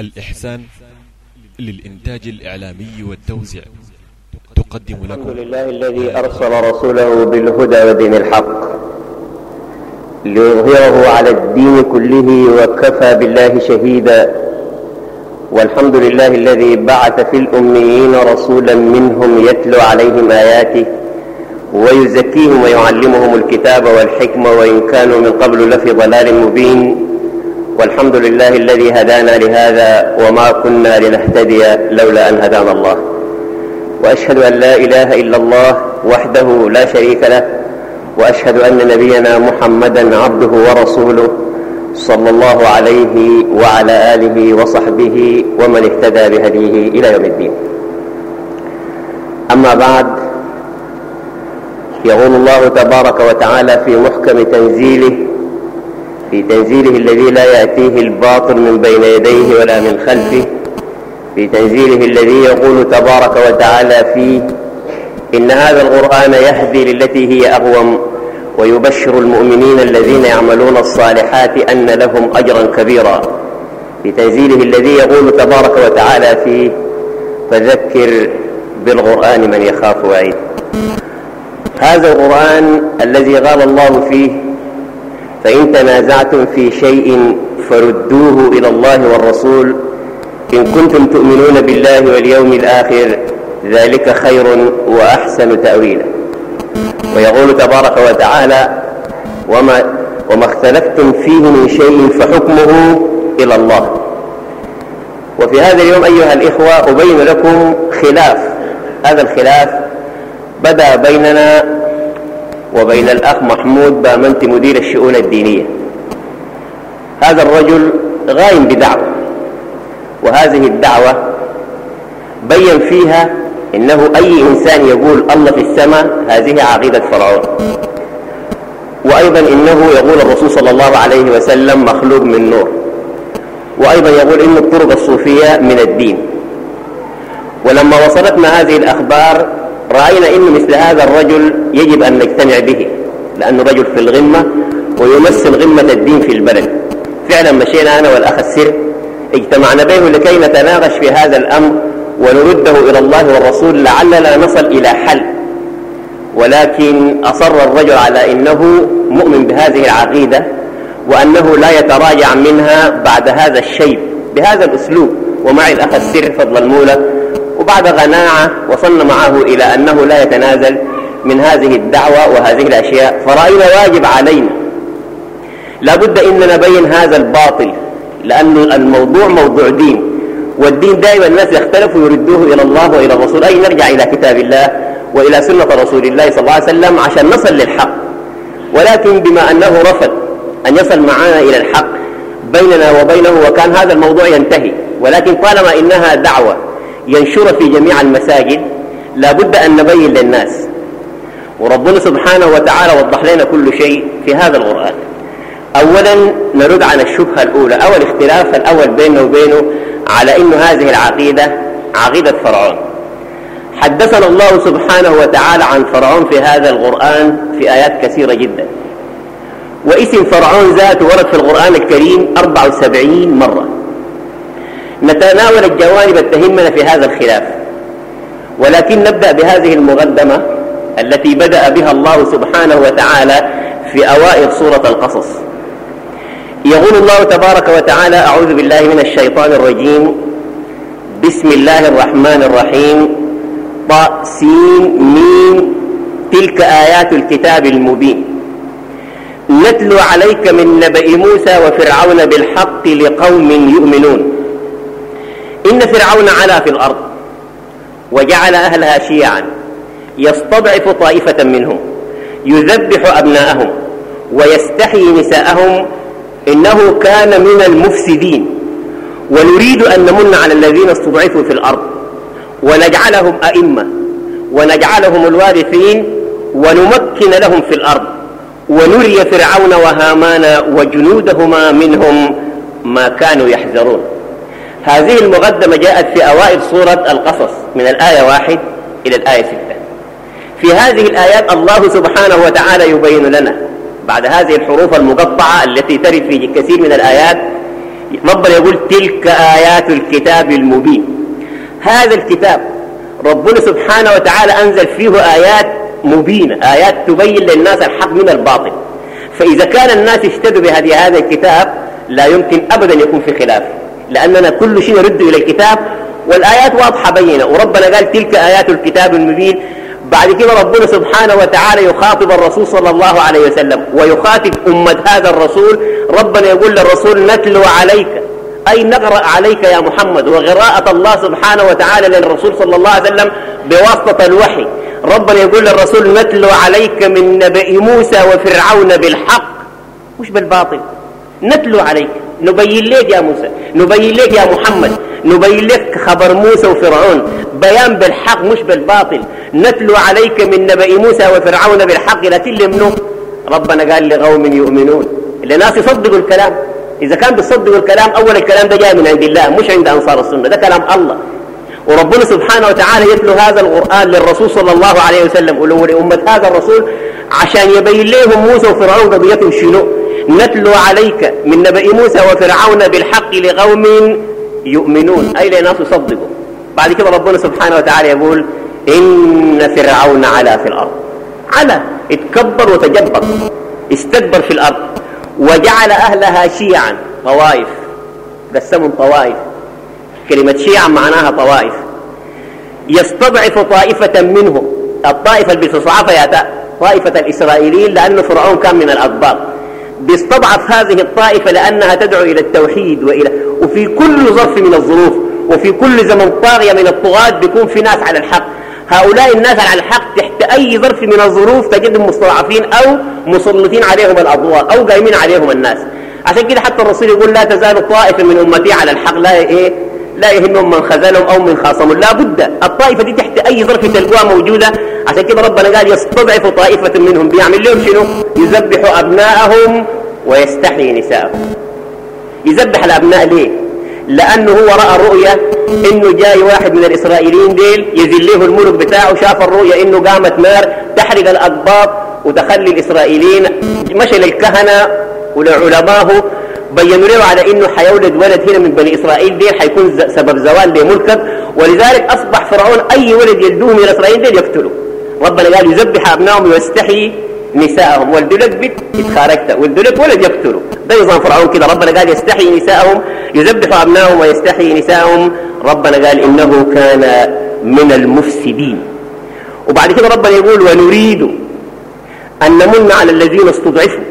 الإحسان للإنتاج الإعلامي والتوزيع. تقدم لكم. الحمد لله الذي أرسل رسوله بالهدى ودين الحق ليظهره على الدين كله وكفى بالله شهيدا. والحمد لله الذي بعث في الأميين رسولا منهم يتلو عليهم آياته ويزكيهم ويعلمهم الكتاب والحكمة وإن كانوا من قبل لفي ضلال مبين. والحمد لله الذي هدانا لهذا وما كنا لنهتدي لولا أن هدانا الله. وأشهد أن لا إله إلا الله وحده لا شريك له وأشهد أن نبينا محمدا عبده ورسوله صلى الله عليه وعلى آله وصحبه ومن اهتدى بهديه إلى يوم الدين. أما بعد يقول الله تبارك وتعالى في محكم تنزيله في تنزيله الذي لا يأتيه الباطل من بين يديه ولا من خلفه. في تنزيله الذي يقول تبارك وتعالى فيه إن هذا القرآن يهدي للتي هي أقوم ويبشر المؤمنين الذين يعملون الصالحات أن لهم أجرا كبيرا. في تنزيله الذي يقول تبارك وتعالى فيه فذكر بالقرآن من يخاف وعيد. هذا القرآن الذي قال الله فيه فإن تنازعتم في شيء فردوه إلى الله والرسول إن كنتم تؤمنون بالله واليوم الآخر ذلك خير وأحسن تأويلا. ويقول تبارك وتعالى وما, وما اختلفتم فيه من شيء فحكمه إلى الله. وفي هذا اليوم أيها الإخوة أبين لكم خلاف. هذا الخلاف بدأ بيننا وبين الأخ محمود بامنت مدير الشؤون الدينية. هذا الرجل غايم بدعوة وهذه الدعوة بين فيها إنه أي إنسان يقول الله في السماء هذه عقيدة فرعون. وأيضا إنه يقول الرسول صلى الله عليه وسلم مخلوق من نور. وأيضا يقول إن الطرق الصوفية من الدين. ولما وصلتنا هذه الأخبار رأينا إن مثل هذا الرجل يجب أن نجتمع به لأنه رجل في الغمة ويمثل غمة الدين في البلد. فعلا مشينا أنا والأخ السر اجتمعنا به لكي نتناقش في هذا الأمر ونرده إلى الله والرسول لعلنا نصل إلى حل. ولكن أصر الرجل على أنه مؤمن بهذه العقيدة وأنه لا يتراجع منها بعد هذا الشيب. بهذا الأسلوب ومعي الأخ السر فضل المولى وبعد قناعة وصلنا معه إلى أنه لا يتنازل من هذه الدعوة وهذه الأشياء فرأينا واجب علينا. لابد أن نبين هذا الباطل لأن الموضوع موضوع دين والدين دائما الناس يختلفوا يردوه إلى الله وإلى الرسول. أي نرجع إلى كتاب الله وإلى سنة رسول الله صلى الله عليه وسلم عشان نصل للحق. ولكن بما أنه رفض أن يصل معنا إلى الحق بيننا وبينه وكان هذا الموضوع ينتهي. ولكن طالما إنها دعوة ينشر في جميع المساجد لابد أن نبين للناس. وربنا سبحانه وتعالى وضح لنا كل شيء في هذا القرآن. أولا نرد عن الشبهة الأولى أو الاختلاف الأول بيننا وبينه على أن هذه العقيدة عقيدة فرعون. حدثنا الله سبحانه وتعالى عن فرعون في هذا القرآن في آيات كثيرة جدا. واسم فرعون ذاته ورد في القرآن الكريم 74 مرة. نتناول الجوانب التهمنا في هذا الخلاف. ولكن نبدأ بهذه المقدمة التي بدأ بها الله سبحانه وتعالى في أوائل سورة القصص. يقول الله تبارك وتعالى أعوذ بالله من الشيطان الرجيم. بسم الله الرحمن الرحيم. طاء سين ميم تلك آيات الكتاب المبين. نتلو عليك من نبأ موسى وفرعون بالحق لقوم يؤمنون. إن فرعون علا في الأرض وجعل أهلها شيعا يستضعف طائفة منهم يذبح أبناءهم ويستحيي نساءهم إنه كان من المفسدين. ونريد أن نمن على الذين استضعفوا في الأرض ونجعلهم أئمة ونجعلهم الوارثين ونمكن لهم في الأرض. ونري فرعون وهامان وجنودهما منهم ما كانوا يحذرون. هذه المقدمة جاءت في أوائل سورة القصص من الآية واحد إلى الآية ستة. في هذه الآيات الله سبحانه وتعالى يبين لنا بعد هذه الحروف المقطعة التي ترد في كثير من الآيات ربنا يقول تلك آيات الكتاب المبين. هذا الكتاب ربنا سبحانه وتعالى أنزل فيه آيات مبينة آيات تبين للناس الحق من الباطل. فإذا كان الناس اشتدوا بهذه هذا الكتاب لا يمكن أبدا يكون في خلاف لأننا كل شيء نرد إلى الكتاب والآيات واضحة بينة. وربنا قال تلك آيات الكتاب المبين. بعد كده ربنا سبحانه وتعالى يخاطب الرسول صلى الله عليه وسلم ويخاطب أمة هذا الرسول. ربنا يقول للرسول نتلو عليك أي نقرأ عليك يا محمد. وقراءة الله سبحانه وتعالى للرسول صلى الله عليه وسلم بواسطة الوحي. ربنا يقول للرسول نتلو عليك من نبأ موسى وفرعون بالحق. مش بالباطل. نتلو عليك. نبين لك يا موسى نبين لك يا محمد نبين لك خبر موسى وفرعون. بيان بالحق مش بالباطل. نتلو عليك من نبأ موسى وفرعون بالحق لا تلمنه. ربنا قال لقوم يؤمنون. لناس يصدقوا الكلام. إذا كان بيصدقوا الكلام أول الكلام ده جاي من عند الله مش عند أنصار السنة. ده كلام الله. وربنا سبحانه وتعالى يتلو هذا القرآن للرسول صلى الله عليه وسلم. ولو لأمة هذا الرسول عشان يبين لهم موسى وفرعون قضيتهم شنو. نتلو عليك من نبأ موسى وفرعون بالحق لقوم يؤمنون. أي لناس يصدقوا. بعد كده ربنا سبحانه وتعالى يقول إن فرعون علا في الأرض. علا اتكبر وتجبر. استكبر في الأرض. وجعل أهلها شيعا. طوائف. قسمهم طوائف. كلمة شيعا معناها طوائف. يستضعف طائفة منهم. الطائفة اللي يا طائفة الإسرائيليين لأن فرعون كان من الأضباط بيستضعف هذه الطائفة لأنها تدعو إلى التوحيد وإلى وفي كل ظرف من الظروف وفي كل زمن طاغية من الطغاة بيكون في ناس على الحق. هؤلاء الناس على الحق تحت أي ظرف من الظروف تجدهم مستضعفين أو مسلطين عليهم الأضواء أو قايمين عليهم الناس. عشان كده حتى الرسول يقول لا تزال طائفة من أمتي على الحق. لا إيه؟ لا يهمهم من خذلهم أو من خاصمهم. لا بد الطائفة دي تحت أي ظرف تلقوها موجودة. عشان كده ربنا قال يستضعف طائفة منهم. بيعمل لهم شنو؟ يذبح أبناءهم ويستحيي نساءهم. يذبح الأبناء ليه؟ لأنه هو رأى رؤية إنه جاي واحد من الإسرائيليين ديل يذليه الملك بتاعه شاف الرؤية إنه قامت نار تحرق الأقباط وتخلي الإسرائيليين مشى للكهنة ولعلماه بينوا له على إنه حيولد ولد هنا من بني إسرائيل ديل حيكون سبب زوال لملكك ولذلك أصبح فرعون أي ولد يلدوه من إسرائيل ديل يقتله. ربنا قال يذبح أبنائهم ويستحيي نساءهم. ولدوا لك بنت اتخارجت. ولدوا لك ولد يقتله. ده نظام فرعون كده. ربنا قال يستحيي نساءهم يذبح أبنائهم ويستحيي نساءهم. ربنا قال إنه كان من المفسدين. وبعد كده ربنا يقول ونريد أن نمن على الذين استضعفوا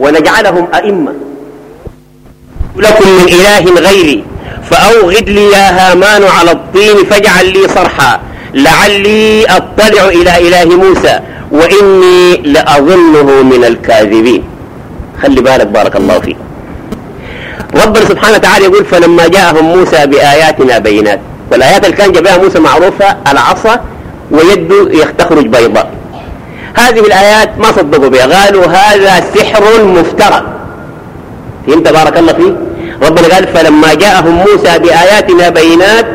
ونجعلهم أئمة. لكم من إله غيري. فأوغد لي يا هامان على الطين فاجعل لي صرحا. لعلي أطلع إلى إله موسى وإني لأظنه من الكاذبين. خلي بالك بارك الله فيك. ربنا سبحانه وتعالى يقول فلما جاءهم موسى بآياتنا بينات. والآيات اللي كان جابها موسى معروفة العصا ويده تخرج بيضاء. هذه الآيات ما صدقوا بها قالوا هذا سحر مفترى. فهمت بارك الله فيك؟ ربنا قال فلما جاءهم موسى بآياتنا بينات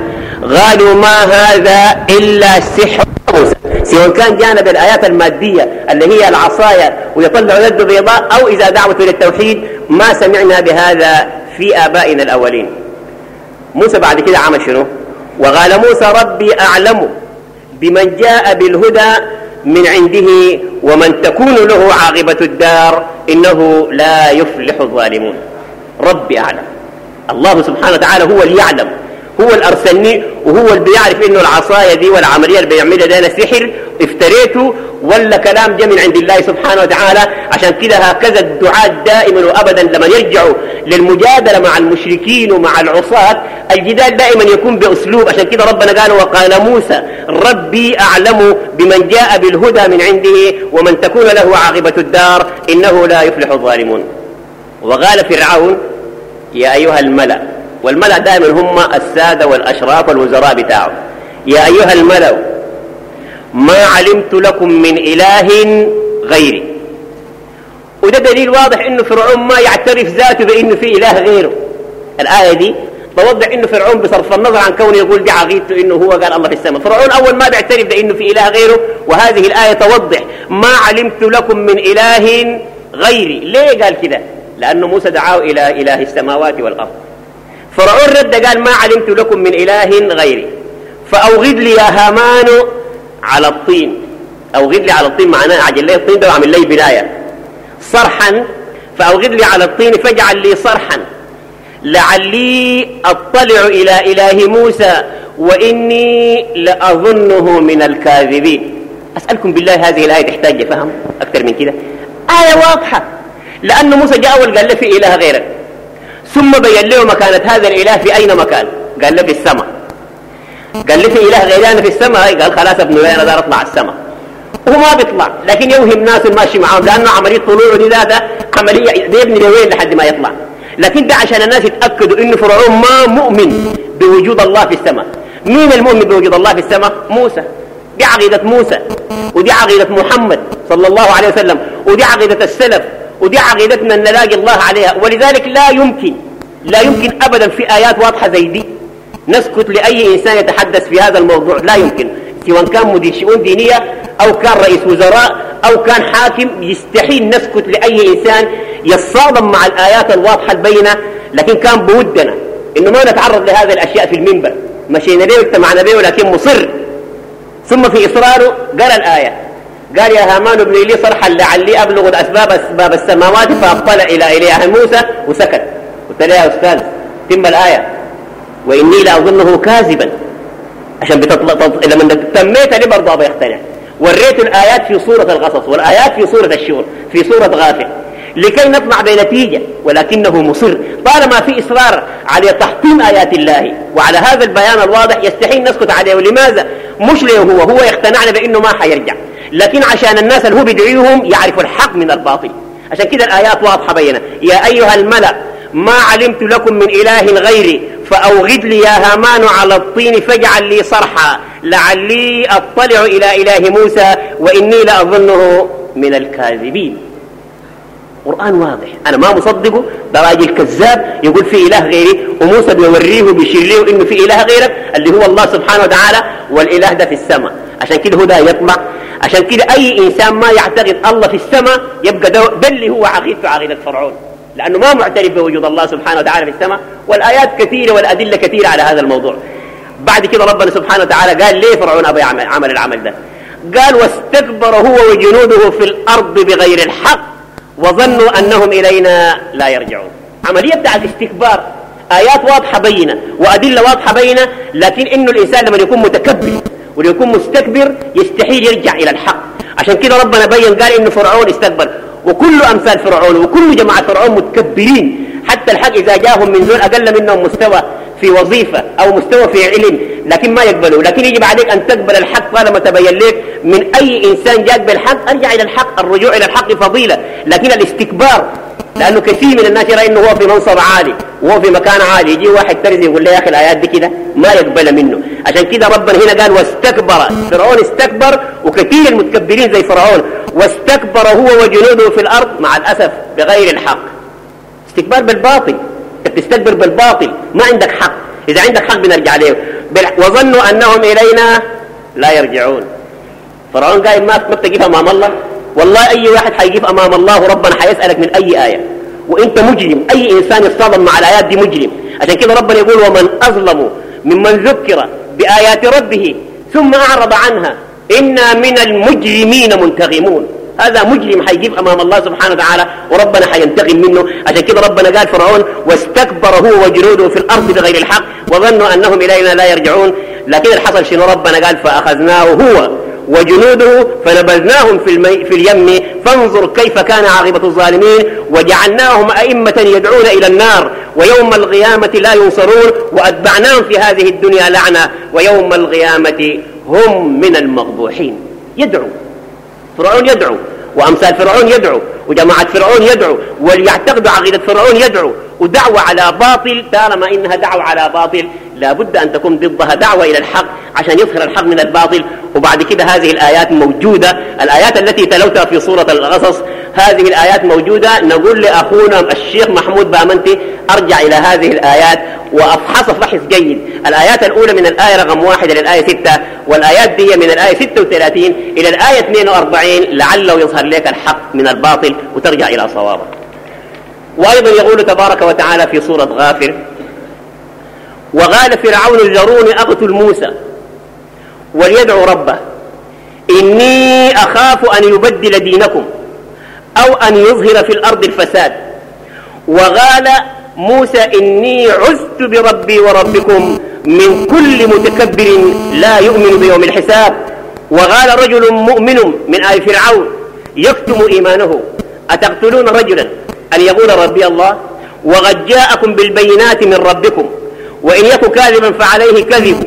قالوا ما هذا إلا سحر. موسى سواء كان جانب الآيات المادية اللي هي العصاية ويطلع يد بيضاء أو إذا دعوة إلى التوحيد ما سمعنا بهذا في آبائنا الأولين. موسى بعد كده عمل شنو؟ وقال موسى ربي أعلم بمن جاء بالهدى من عنده ومن تكون له عاقبة الدار إنه لا يفلح الظالمون. ربي أعلم. الله سبحانه وتعالى هو اللي يعلم هو اللي أرسلني وهو اللي بيعرف إنه العصاية دي والعملية اللي بيعملها ده أنا سحر افتريته ولا كلام جاء من عند الله سبحانه وتعالى؟ عشان كده هكذا الدعاء دائما وأبدا لما يرجعوا للمجادلة مع المشركين ومع العصاة الجدال دائما يكون بأسلوب. عشان كده ربنا قال وقال موسى ربي أعلم بمن جاء بالهدى من عنده ومن تكون له عاقبة الدار إنه لا يفلح الظالمون. وقال فرعون يا أيها الملأ والملأ دائما هم السادة والأشراف والوزراء بتاعه يا أيها الملأ ما علمت لكم من إله غيري. وده دليل واضح إنه فرعون ما يعترف ذاته بإنه في إله غيره. الآية دي توضح إنه فرعون بصرف النظر عن كونه يقول دي عقيدته إنه هو قال الله في السماء. فرعون أول ما بيعترف بإنه في إله غيره وهذه الآية توضح ما علمت لكم من إله غيري. ليه قال كده؟ لأن موسى دعاه إلى إله السماوات والأرض. فرعون رد قال ما علمت لكم من إله غيري. فأوغد لي يا هامان على الطين. أوغد لي على الطين معناه عجل لي الطين ده وعمل لي بناية. صرحا فأوغد لي على الطين فاجعل لي صرحا. لعلي أطلع إلى إله موسى وإني لأظنه من الكاذبين. أسألكم بالله هذه الآية تحتاج فهم أكثر من كده؟ آية واضحة. لأن موسى جاء أول قال له في إله غيرك. ثم بين له مكانة هذا الإله في أين مكان؟ قال له في السماء. قال لي في إله غيري أنا في السماء. قال خلاص ابن أنا دار أطلع السماء. هو ما بيطلع لكن يوهم الناس الماشي معاهم لأنه عملية طلوعه دي ذاتها عملية بيبني لوين لحد ما يطلع. لكن ده عشان الناس يتأكدوا إنه فرعون ما مؤمن بوجود الله في السماء. مين المؤمن بوجود الله في السماء؟ موسى. دي عقيدة موسى ودي عقيدة محمد صلى الله عليه وسلم ودي عقيدة السلف. ودي عقيدتنا أن نلاقي الله عليها. ولذلك لا يمكن لا يمكن أبدا في آيات واضحة زي دي نسكت لأي إنسان يتحدث في هذا الموضوع. لا يمكن. سواء كان مدير شؤون دينية أو كان رئيس وزراء أو كان حاكم يستحيل نسكت لأي إنسان يتصادم مع الآيات الواضحة البينة. لكن كان بودنا إنه ما نتعرض لهذه الأشياء في المنبر. مشينا به واجتمعنا به ولكن مصر. ثم في إصراره قرأ الآية. قال يا هامان ابن لي صرحا لعلي أبلغ أسباب أسباب السماوات فأطلع إلى إله موسى وسكت. قلت له يا أستاذ تم الآية. وإني لأظنه كاذبا. عشان بتطلق لما تميت لي برضه بيقتنع وريت الآيات في سورة القصص والآيات في سورة الشور في سورة غافر لكي نطمع بنتيجة ولكنه مصر. طالما في إصرار على تحطيم آيات الله وعلى هذا البيان الواضح يستحيل نسكت عليه. ولماذا مش ليه هو؟ هو يقتنعنا بأنه ما حيرجع. لكن عشان الناس اللي هو بيدعيهم يعرفوا الحق من الباطل. عشان كده الآيات واضحة بينة يا أيها الملأ ما علمت لكم من إله غيري فأوغد لي يا هامان على الطين فاجعل لي صرحا. لعلي أطلع إلى إله موسى وإني لأظنه من الكاذبين. قرآن واضح. أنا ما مصدقه ده راجل كذاب يقول في إله غيري وموسى بيوريه وبيشير إنه في إله غيرك اللي هو الله سبحانه وتعالى والإله ده في السماء. عشان كده هو ده يطلع عشان كده أي إنسان ما يعتقد الله في السماء يبقى ده, اللي هو عقيدته عقيدة فرعون. لأنه ما معترف بوجود الله سبحانه وتعالى في السماء والآيات كثيرة والأدلة كثيرة على هذا الموضوع. بعد كده ربنا سبحانه وتعالى قال ليه فرعون أبى يعمل عمل العمل ده؟ قال واستكبر هو وجنوده في الأرض بغير الحق. وظنوا أنهم إلينا لا يرجعون. عملية بتاع الاستكبار آيات واضحة بينة وأدلة واضحة بينة لكن إنه الإنسان لما يكون متكبر وليكون مستكبر يستحيل يرجع إلى الحق. عشان كده ربنا بين قال إنه فرعون استكبر. وكل أمثال فرعون وكل جماعة فرعون متكبرين. حتى الحق إذا جاءهم من دون أقل منهم مستوى. في وظيفة أو مستوى في علم لكن ما يقبلوا. لكن يجب عليك أن تقبل الحق طالما تبين لك. من أي إنسان جاء بالحق أرجع إلى الحق. الرجوع إلى الحق فضيلة لكن الاستكبار لأنه كثير من الناس يرى أنه هو في منصب عالي وهو في مكان عالي. يجي واحد ترزي يقول له يا أخي الآيات دي كده ما يقبل منه. عشان كده ربنا هنا قال واستكبر. فرعون استكبر وكثير المتكبرين زي فرعون. واستكبر هو وجنوده في الأرض مع الأسف بغير الحق. استكبار بالباطل. بتستكبر بالباطل ما عندك حق. إذا عندك حق بنرجع له وظنوا أنهم إلينا لا يرجعون. فرعون قال ما بتقف أمام الله؟ والله أي واحد حيجيب أمام الله ربنا حيسألك من أي آية. وأنت مجرم. أي إنسان يصطدم مع الآيات دي مجرم. عشان كده ربنا يقول ومن أظلم ممن ذكر بآيات ربه ثم أعرض عنها إنا من المجرمين منتغمون هذا مجرم حيجيب أمام الله سبحانه وتعالى وربنا حينتقم منه. عشان كده ربنا قال فرعون واستكبر هو وجنوده في الأرض بغير الحق وظنوا أنهم إلينا لا يرجعون. لكن الحصل شنو؟ ربنا قال فأخذناه هو وجنوده فنبذناهم في, المي في اليم. فانظر كيف كان عاقبة الظالمين وجعلناهم أئمة يدعون إلى النار. ويوم القيامة لا ينصرون وأتبعناهم في هذه الدنيا لعنة. ويوم القيامة هم من المقبوحين. يدعو. فرعون يدعو. وأمثال فرعون يدعو وجماعة فرعون يدعو وليعتقدوا عقيدة فرعون يدعو ودعوة على باطل طالما إنها دعوة على باطل لابد أن تكون ضدها دعوة إلى الحق عشان يظهر الحق من الباطل. وبعد كده هذه الآيات موجودة الآيات التي تلوتها في سورة القصص هذه الآيات موجودة. نقول لأخونا الشيخ محمود بامنتي أرجع إلى هذه الآيات. وأفحص فحص جيد. الآيات الأولى من الآية رقم واحد إلى الآية ستة والآيات دي من الآية 36 إلى الآية 42 لعله يظهر لك الحق من الباطل وترجع إلى صوابه وأيضا يقول تبارك وتعالى في سورة غافر وقال فرعون ذروني أقتل موسى وليدعو ربه إني أخاف أن يبدل دينكم أو أن يظهر في الأرض الفساد. وقال موسى إني عزت بربي وربكم من كل متكبر لا يؤمن بيوم الحساب. وقال رجل مؤمن من آل فرعون يكتم إيمانه. أتقتلون رجلا أن يقول ربي الله؟ وقد جاءكم بالبينات من ربكم. وإن يك كاذبا فعليه كذب.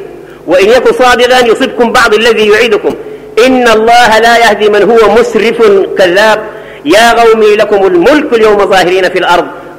وإن يك صادقا يصبكم بعض الذي يعيدكم إن الله لا يهدي من هو مسرف كذاب. يا قومي لكم الملك اليوم ظاهرين في الأرض.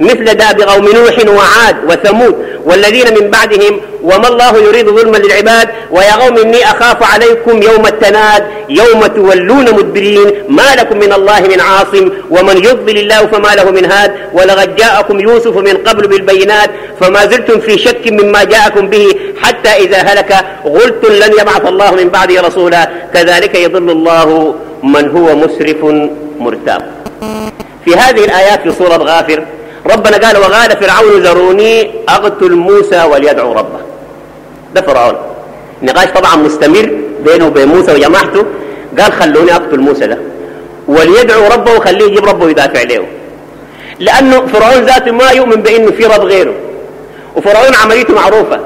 مثل داب قوم نوح وعاد وثمود والذين من بعدهم وما الله يريد ظلما للعباد ويا قوم إني أخاف عليكم يوم التناد يوم تولون مدبرين ما لكم من الله من عاصم ومن يضلل الله فما له من هاد ولقد جاءكم يوسف من قبل بالبينات فما زلتم في شك مما جاءكم به حتى إذا هلك قلتم لن يبعث الله من بعده رسولا كذلك يضل الله من هو مسرف مرتاب. في هذه الآيات في سورة غافر ربنا قال وقال فرعون ذروني أقتل موسى وليدعو ربه. ده فرعون. نقاش طبعا مستمر بينه وبين موسى وجماعته. قال خلوني أقتل موسى ده. وليدعو ربه وخليه يجيب ربه يدافع له لأنه فرعون ذاته ما يؤمن بأنه في رب غيره. وفرعون عمليته معروفة.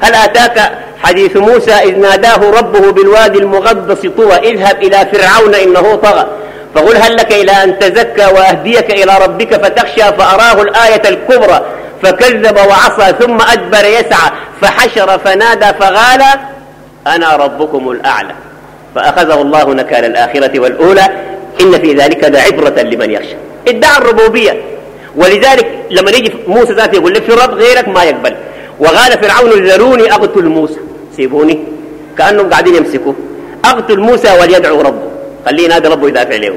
هل أتاك حديث موسى إذ ناداه ربه بالوادي المغدس طوى اذهب إلى فرعون إنه طغى. فقل هل لك إلى أن تزكى وأهديك إلى ربك فتخشى فأراه الآية الكبرى فكذب وعصى ثم أدبر يسعى فحشر فنادى فغال أنا ربكم الأعلى. فأخذه الله نكال الآخرة والأولى. إن في ذلك لعبرة لمن يخشى. ادعى الربوبية. ولذلك لما يجي موسى ذاته يقول لك في رب غيرك ما يقبل. وقال فرعون ذروني أقتل موسى. سيبوني؟ كأنهم قاعدين يمسكوه. أقتل موسى وليدعو ربه. خليه ينادي ربه يدافع له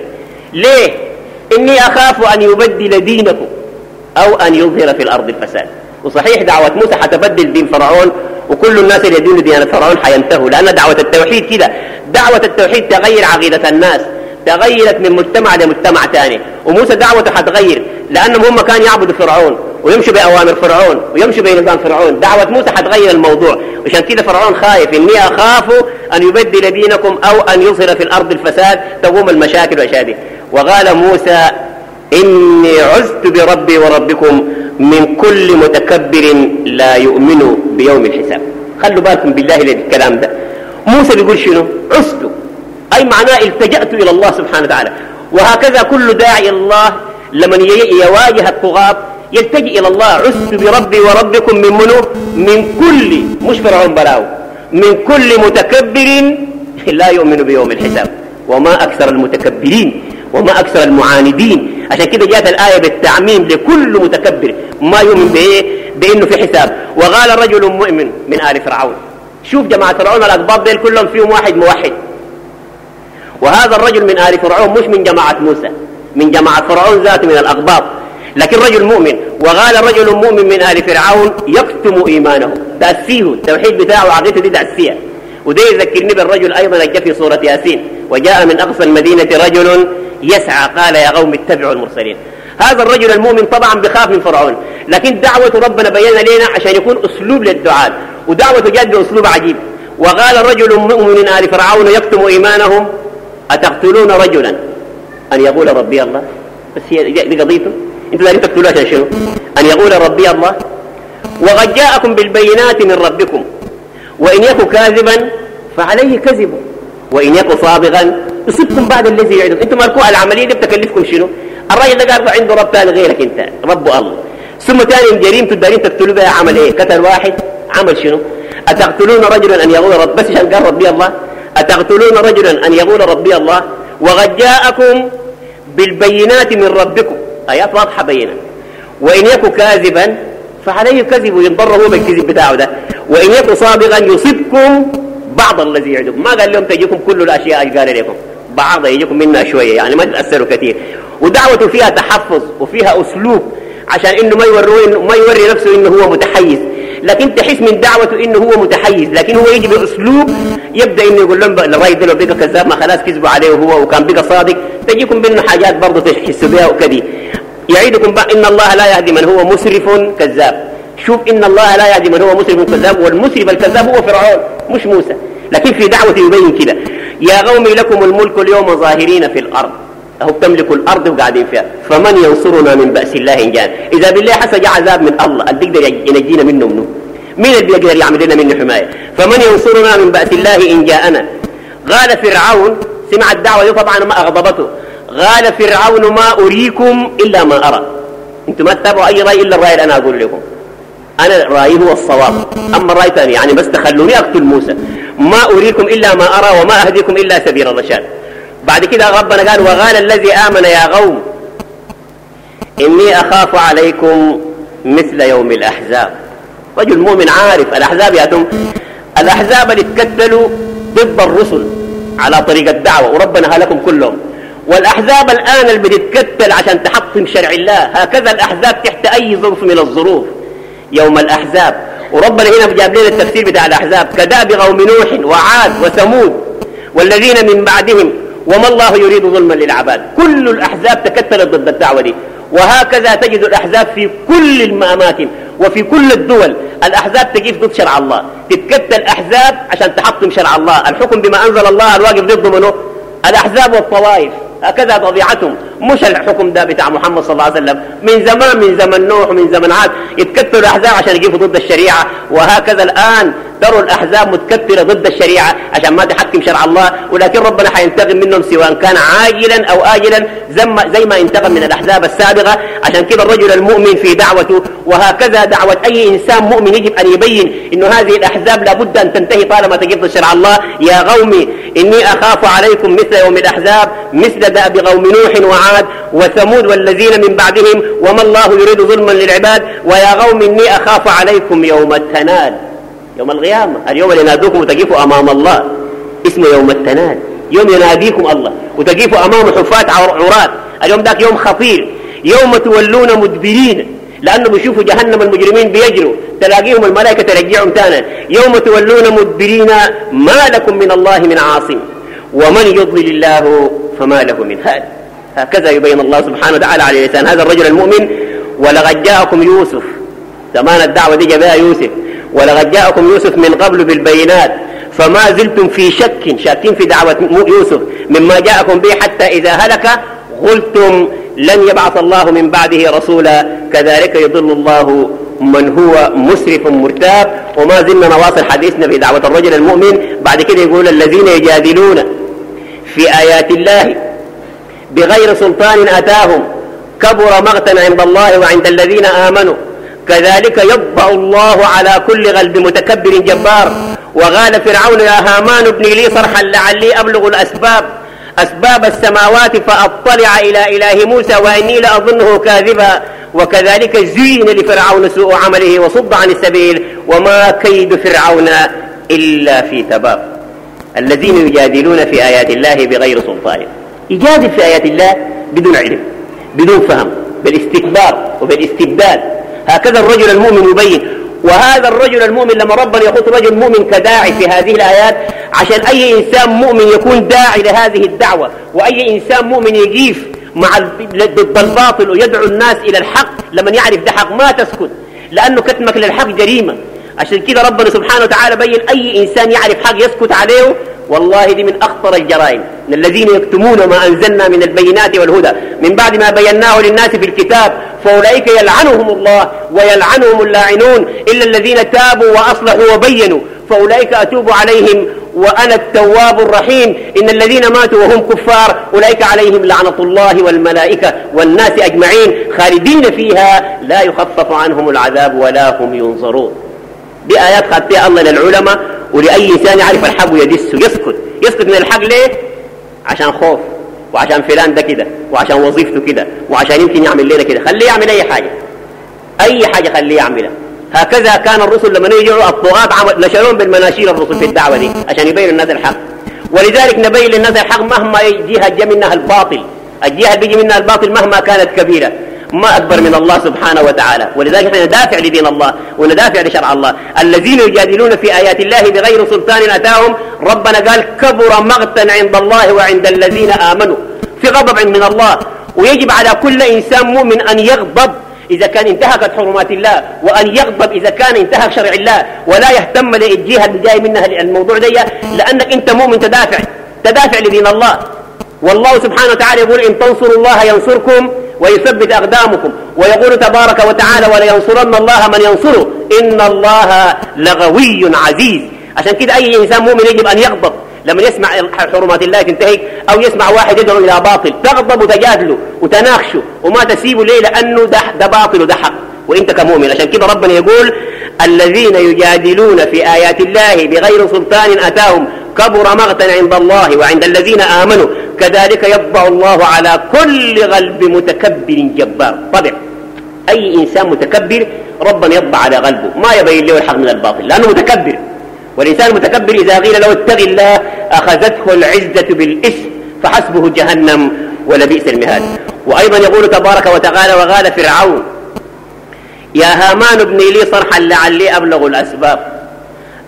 ليه؟ إني أخاف أن يبدل دينكم أو أن يظهر في الأرض الفساد. وصحيح دعوة موسى حتبدل دين فرعون وكل الناس اللي يدينوا ديانة فرعون حينتهوا لأن دعوة التوحيد كده. دعوة التوحيد تغير عقيدة الناس تغيرت من مجتمع لمجتمع ثاني وموسى دعوته حتغير لأنهم هم كانوا يعبدوا فرعون. ويمشوا بأوامر فرعون ويمشوا بنظام فرعون. دعوة موسى حتغير الموضوع. عشان كده فرعون خايف إني أخاف أن يبدل دينكم أو أن يظهر في الأرض الفساد تقوم المشاكل والأشياء وقال موسى إني عزت بربي وربكم من كل متكبر لا يؤمن بيوم الحساب. خلوا بالكم بالله الكلام ده. موسى بيقول شنو؟ عزت أي معناه التجأت إلى الله سبحانه وتعالى. وهكذا كل داعي الله لمن يواجه الطغاة يلتجئ إلى الله عزت بربي وربكم من منه من كل مش فرعون براو من كل متكبر لا يؤمن بيوم الحساب. وما أكثر المتكبرين وما أكثر المعاندين. عشان كده جاءت الآية بالتعميم لكل متكبر. ما يؤمن بإيه؟ بأنه في حساب. وقال رجل مؤمن من آل فرعون. شوف جماعة فرعون الأسباب ديل كلهم فيهم واحد موحد. وهذا الرجل من آل فرعون مش من جماعة موسى. من جماعة فرعون ذاته من الأقباط. لكن رجل مؤمن وقال رجل مؤمن من آل فرعون يكتم إيمانه. داسيه التوحيد بتاعه عقيدته دي داسيه وده يذكرني بالرجل أيضا جاء في سورة ياسين. وجاء من أقصى المدينة رجل يسعى قال يا قوم اتبعوا المرسلين. هذا الرجل المؤمن طبعا بخاف من فرعون لكن دعوة ربنا بينا لنا عشان يكون أسلوب للدعاء. ودعوته جاءت بأسلوب عجيب. وقال رجل مؤمن من آل فرعون يكتم إيمانهم أتقتلون رجلا؟ أن يقول ربي الله. بس هي دي قضيته. أنتوا لازم تقتلوا عشان شنو أن يقول ربي الله وقد جاءكم بالبينات من ربكم وإن يكن كاذبا فعليه كذبه وإن يكن صادقا يصبكم بعد الذي يعدكم. أنتم مالكوا العملية دي بتكلفكم شنو؟ الراجل ده قال عنده رب ثاني غيرك أنت رب الله. ثم ثاني جريمته الدارين تقتلوا بها عمل إيه؟ قتل واحد. عمل شنو؟ أتقتلون رجلا أن يقول رب بس عشان قال ربي الله أتقتلون رجلا أن يقول ربي الله وقد جاءكم بالبينات من ربكم. آيات واضحة بينة. وإن يكن كاذبا فعليه كذب وينضر هو بالكذب بتاعه ده. وإن يكن صادقا يصبكم بعض الذي يعدكم. ما قال لهم تجيكم كل الأشياء اللي قال لكم. بعض يجيكم منها شوية يعني ما تتأثروا كثير. ودعوته فيها تحفظ وفيها أسلوب عشان إنه ما يوري ما يوري نفسه إنه هو متحيز. لكن تحس من دعوته إنه هو متحيز. لكن هو يجي بأسلوب يبدأ إنه يقول لهم الراي ده لو بقى كذاب ما خلاص كذبوا عليه وهو وكان بقى صادق. تجيكم منه حاجات برضه تحسوا بها وكذي. يعيدكم بقى إن الله لا يهدي من هو مسرف كذاب. شوف إن الله لا يهدي من هو مسرف كذاب والمسرف الكذاب هو فرعون مش موسى. لكن في دعوته يبين كده. يا قوم لكم الملك اليوم ظاهرين في الأرض. أهو تملك الأرض وقاعدين فيها. فمن ينصرنا من بأس الله إن جاء. إذا بالله حسن جاء عذاب من الله اللي بيقدر ينجينا منه منه. مين اللي بيقدر يعمل لنا منه حماية؟ فمن ينصرنا من بأس الله إن جاءنا. قال فرعون سمع الدعوة طبعا ما أغضبته. قال فرعون ما أريكم إلا ما أرى. أنتم ما تتابعوا أي رأي إلا الرأي اللي أنا أقول لكم. أنا رأيي هو الصواب. أما الرأي ثاني يعني بس تخلوني أقتل موسى. ما أريكم إلا ما أرى وما أهديكم إلا سبيل الرشاد. بعد كده ربنا قال وقال الذي آمن يا قوم إني أخاف عليكم مثل يوم الأحزاب. رجل مؤمن عارف الأحزاب ياتم الأحزاب اللي تكتلوا ضد الرسل على طريق الدعوة وربنا هلكم كلهم. والأحزاب الآن اللي بتتكتل عشان تحطم شرع الله هكذا الأحزاب تحت أي ظرف من الظروف. يوم الأحزاب. وربنا هنا جاب لنا التفسير بتاع الأحزاب. كداب قوم نوح وعاد وثمود والذين من بعدهم وما الله يريد ظلما للعباد. كل الأحزاب تكتلت ضد الدعوة دي. وهكذا تجد الأحزاب في كل الأماكن وفي كل الدول. الأحزاب تقف ضد شرع الله. تتكتل أحزاب عشان تحطم شرع الله. الحكم بما أنزل الله الواقف ضد منه الأحزاب والطوائف. هكذا طبيعتهم. مش الحكم ده بتاع محمد صلى الله عليه وسلم. من زمان من زمن نوح ومن زمن عاد. يتكتلوا الأحزاب عشان يقفوا ضد الشريعة. وهكذا الآن تروا الأحزاب متكتلة ضد الشريعة عشان ما تحكم شرع الله. ولكن ربنا حينتقم منهم سواء كان عاجلا أو آجلا زي ما, انتقم من الأحزاب السابقة. عشان كده الرجل المؤمن في دعوته. وهكذا دعوة أي إنسان مؤمن يجب أن يبين أن هذه الأحزاب لابد أن تنتهي طالما تجد شرع الله. يا قومي إني أخاف عليكم مثل يوم الأحزاب مثل دأب قوم نوح وعاد وثمود والذين من بعدهم وما الله يريد ظلما للعباد. ويا قوم إني أخاف عليكم يوم التناد. يوم القيامة. اليوم ينادوكم وتقفوا أمام الله. اسمه يوم التناد. يوم يناديكم الله وتقفوا أمام حفاة عراة اليوم ذاك يوم خطير. يوم تولون مدبرين. لأنه بيشوفوا جهنم المجرمين بيجروا. تلاقيهم الملائكة ترجعهم تانا يوم تولون مدبرين ما لكم من الله من عاصم. ومن يضلل الله فما له من هاد. هكذا يبين الله سبحانه وتعالى على لسان هذا الرجل المؤمن. ولقد جاءكم يوسف. زمان الدعوة دي جابها يوسف. ولقد جاءكم يوسف من قبل بالبينات. فما زلتم في شك شاكين في دعوة يوسف. مما جاءكم به حتى إذا هلك قلتم لن يبعث الله من بعده رسولا. كذلك يضل الله من هو مسرف مرتاب. وما زلنا نواصل حديثنا في دعوة الرجل المؤمن. بعد كده يقول الذين يجادلون في آيات الله بغير سلطان أتاهم. كبر مغتا عند الله وعند الذين آمنوا. كذلك يطبع الله على كل قلب متكبر جبار. وقال فرعون يا هامان ابن لي صرحا لعلي أبلغ الأسباب. أسباب السماوات فأطلع إلى إله موسى وإني لأظنه كاذبا وكذلك زين لفرعون سوء عمله وصد عن السبيل وما كيد فرعون إلا في تباب الذين يجادلون في آيات الله بغير سلطان. يجادل في آيات الله بدون علم بدون فهم بالاستكبار وبالاستبدال. هكذا الرجل المؤمن يبين وهذا الرجل المؤمن لما ربنا يخط رجل مؤمن كداعي في هذه الآيات عشان أي إنسان مؤمن يكون داعي لهذه الدعوة وأي إنسان مؤمن يقيف مع ضد الباطل ويدعو الناس إلى الحق لمن يعرف ده حق ما تسكت لأنه كتمك للحق جريمة. عشان كده ربنا سبحانه وتعالى بين أي إنسان يعرف حق يسكت عليه والله دي من أخطر الجرائم من الذين يكتمون ما أنزلنا من البينات والهدى من بعد ما بيناه للناس في الكتاب فأولئك يلعنهم الله ويلعنهم اللاعنون إلا الذين تابوا وأصلحوا وبينوا. فأولئك أتوب عليهم وأنا التواب الرحيم. إن الذين ماتوا وهم كفار أولئك عليهم لعنة الله والملائكة والناس أجمعين. خالدين فيها لا يخفف عنهم العذاب ولا هم ينظرون. دي آيات خدتها الله للعلماء. ولأي إنسان يعرف الحق ويدسه يسكت. يسكت من الحق ليه؟ عشان خوف. وعشان فلان ده كده وعشان وظيفته كده وعشان يمكن يعمل لنا كده. خليه يعمل أي حاجة. أي حاجة خليه يعملها. هكذا كان الرسل لما يجوا الطغاة نشرون بالمناشير الرسل في الدعوة دي عشان يبينوا الناس الحق. ولذلك نبين للناس الحق مهما جهة جاء منها الباطل. الجهة اللي بيجي منها الباطل مهما كانت كبيرة. ما أكبر من الله سبحانه وتعالى. ولذلك إحنا ندافع لدين الله وندافع لشرع الله. الذين يجادلون في آيات الله بغير سلطان أتاهم. ربنا قال كبر مغتا عند الله وعند الذين آمنوا. في غضب من الله. ويجب على كل إنسان مؤمن أن يغضب إذا كان انتهكت حرمات الله. وأن يغضب إذا كان انتهك شرع الله. ولا يهتم للجهة اللي جاي منها الموضوع ده لأنك أنت مؤمن تدافع. تدافع لدين الله. والله سبحانه وتعالى يقول إن تنصروا الله ينصركم. ويثبت أقدامكم ويقول تبارك وتعالى ولينصرن الله من ينصره إن الله لغوي عزيز. عشان كده أي إنسان مؤمن يجب أن يغضب لما يسمع حرمات الله تنتهك أو يسمع واحد يدعو إلى باطل. تغضب وتجادله وتناقشه وما تسيبه ليه لأنه ده, ده باطل وده حق. وأنت كمؤمن عشان كده ربنا يقول الذين يجادلون في آيات الله بغير سلطان أتاهم كبر مغتا عند الله وعند الذين آمنوا كذلك يطبع الله على كل غلب متكبر جبار. طبع. أي إنسان متكبر ربنا يطبع على قلبه. ما يبين له الحق من الباطل لأنه متكبر. والإنسان المتكبر إذا قيل له اتق الله أخذته العزة بالإثم فحسبه جهنم ولبئس المهاد. وأيضا يقول تبارك وتعالى وقال فرعون يا هامان ابني لي صرحا لعلي أبلغ الأسباب.